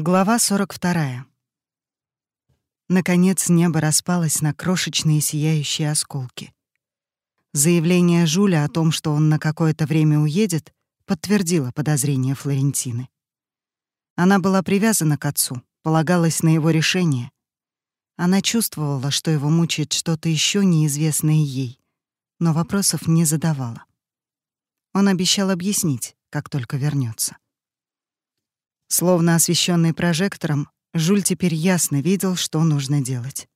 Глава 42. Наконец небо распалось на крошечные сияющие осколки. Заявление Жуля о том, что он на какое-то время уедет, подтвердило подозрения Флорентины. Она была привязана к отцу, полагалась на его решение. Она чувствовала, что его мучает что-то еще неизвестное ей, но вопросов не задавала. Он обещал объяснить, как только вернется. Словно освещенный прожектором, Жуль теперь ясно видел, что нужно делать.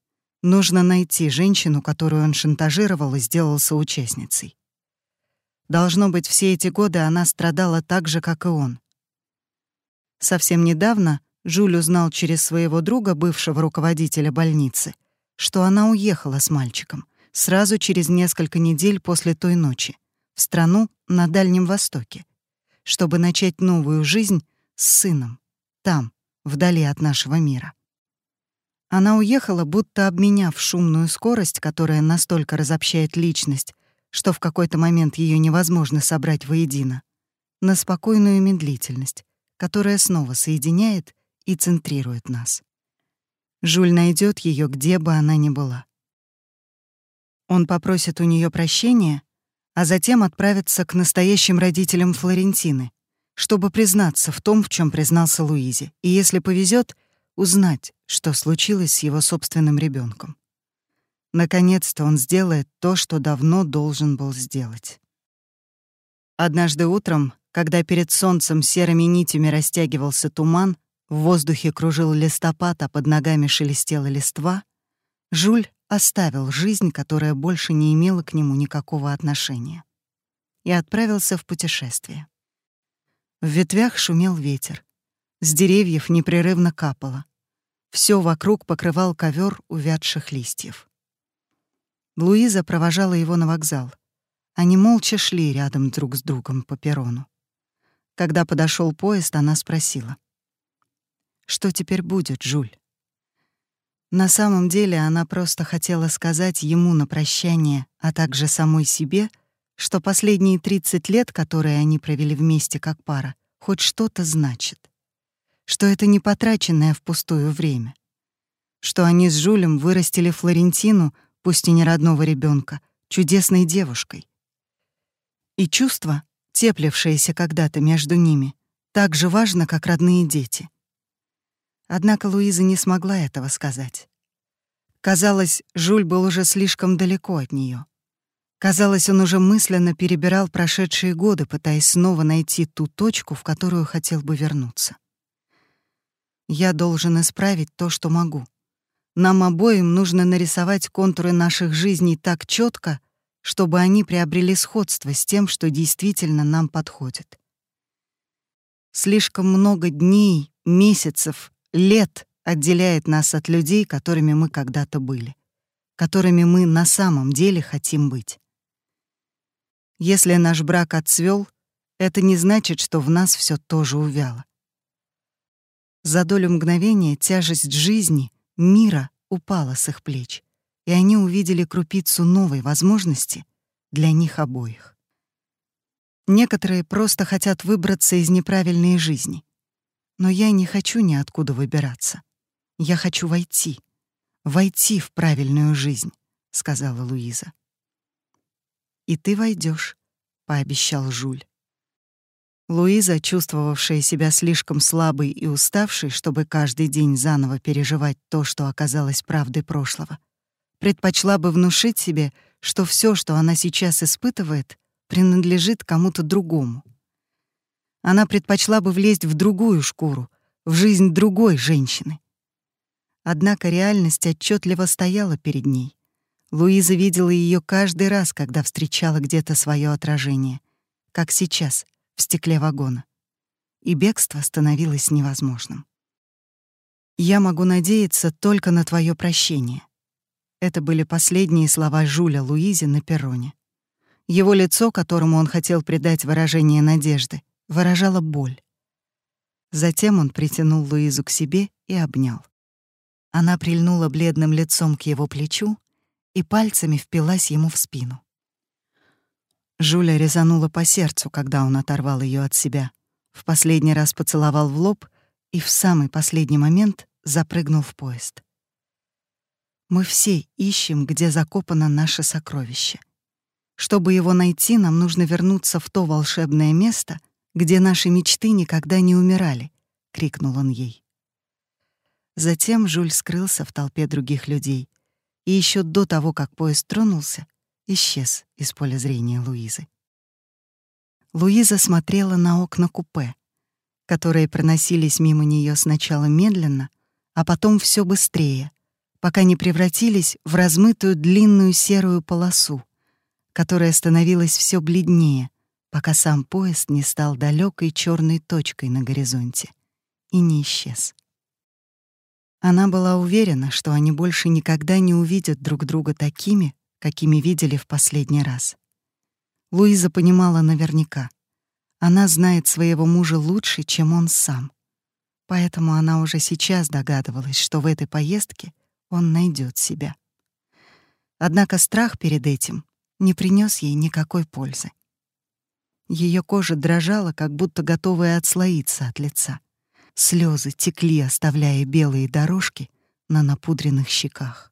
Нужно найти женщину, которую он шантажировал и сделал соучастницей. Должно быть, все эти годы она страдала так же, как и он. Совсем недавно Жуль узнал через своего друга, бывшего руководителя больницы, что она уехала с мальчиком сразу через несколько недель после той ночи в страну на Дальнем Востоке, чтобы начать новую жизнь с сыном, там, вдали от нашего мира. Она уехала, будто обменяв шумную скорость, которая настолько разобщает личность, что в какой-то момент ее невозможно собрать воедино, на спокойную медлительность, которая снова соединяет и центрирует нас. Жуль найдет ее, где бы она ни была. Он попросит у нее прощения, а затем отправится к настоящим родителям Флорентины, чтобы признаться в том, в чем признался Луизе, и, если повезет, узнать, что случилось с его собственным ребенком. Наконец-то он сделает то, что давно должен был сделать. Однажды утром, когда перед солнцем серыми нитями растягивался туман, в воздухе кружил листопад, а под ногами шелестела листва, Жуль оставил жизнь, которая больше не имела к нему никакого отношения, и отправился в путешествие. В ветвях шумел ветер. С деревьев непрерывно капало. Все вокруг покрывал ковер увядших листьев. Луиза провожала его на вокзал. Они молча шли рядом друг с другом по перрону. Когда подошел поезд, она спросила. «Что теперь будет, Жуль?» На самом деле она просто хотела сказать ему на прощание, а также самой себе — что последние 30 лет, которые они провели вместе как пара, хоть что-то значит. Что это не потраченное впустую время. Что они с Жулем вырастили Флорентину, пусть и не родного ребенка, чудесной девушкой. И чувство, теплившееся когда-то между ними, так же важно, как родные дети. Однако Луиза не смогла этого сказать. Казалось, Жуль был уже слишком далеко от нее. Казалось, он уже мысленно перебирал прошедшие годы, пытаясь снова найти ту точку, в которую хотел бы вернуться. Я должен исправить то, что могу. Нам обоим нужно нарисовать контуры наших жизней так четко, чтобы они приобрели сходство с тем, что действительно нам подходит. Слишком много дней, месяцев, лет отделяет нас от людей, которыми мы когда-то были, которыми мы на самом деле хотим быть. Если наш брак отцвел, это не значит, что в нас все тоже увяло. За долю мгновения тяжесть жизни, мира упала с их плеч, и они увидели крупицу новой возможности для них обоих. Некоторые просто хотят выбраться из неправильной жизни. Но я не хочу ниоткуда выбираться. Я хочу войти, войти в правильную жизнь, сказала Луиза. «И ты войдешь, пообещал Жуль. Луиза, чувствовавшая себя слишком слабой и уставшей, чтобы каждый день заново переживать то, что оказалось правдой прошлого, предпочла бы внушить себе, что все, что она сейчас испытывает, принадлежит кому-то другому. Она предпочла бы влезть в другую шкуру, в жизнь другой женщины. Однако реальность отчетливо стояла перед ней. Луиза видела ее каждый раз, когда встречала где-то свое отражение, как сейчас, в стекле вагона. И бегство становилось невозможным. «Я могу надеяться только на твое прощение». Это были последние слова Жуля Луизе на перроне. Его лицо, которому он хотел придать выражение надежды, выражало боль. Затем он притянул Луизу к себе и обнял. Она прильнула бледным лицом к его плечу, и пальцами впилась ему в спину. Жуля резанула по сердцу, когда он оторвал ее от себя, в последний раз поцеловал в лоб и в самый последний момент запрыгнул в поезд. Мы все ищем, где закопано наше сокровище. Чтобы его найти, нам нужно вернуться в то волшебное место, где наши мечты никогда не умирали, крикнул он ей. Затем Жюль скрылся в толпе других людей, и еще до того, как поезд тронулся, исчез из поля зрения Луизы. Луиза смотрела на окна купе, которые проносились мимо нее сначала медленно, а потом все быстрее, пока не превратились в размытую длинную серую полосу, которая становилась все бледнее, пока сам поезд не стал далекой черной точкой на горизонте и не исчез. Она была уверена, что они больше никогда не увидят друг друга такими, какими видели в последний раз. Луиза понимала наверняка. Она знает своего мужа лучше, чем он сам. Поэтому она уже сейчас догадывалась, что в этой поездке он найдет себя. Однако страх перед этим не принес ей никакой пользы. Ее кожа дрожала, как будто готовая отслоиться от лица. Слезы текли, оставляя белые дорожки на напудренных щеках.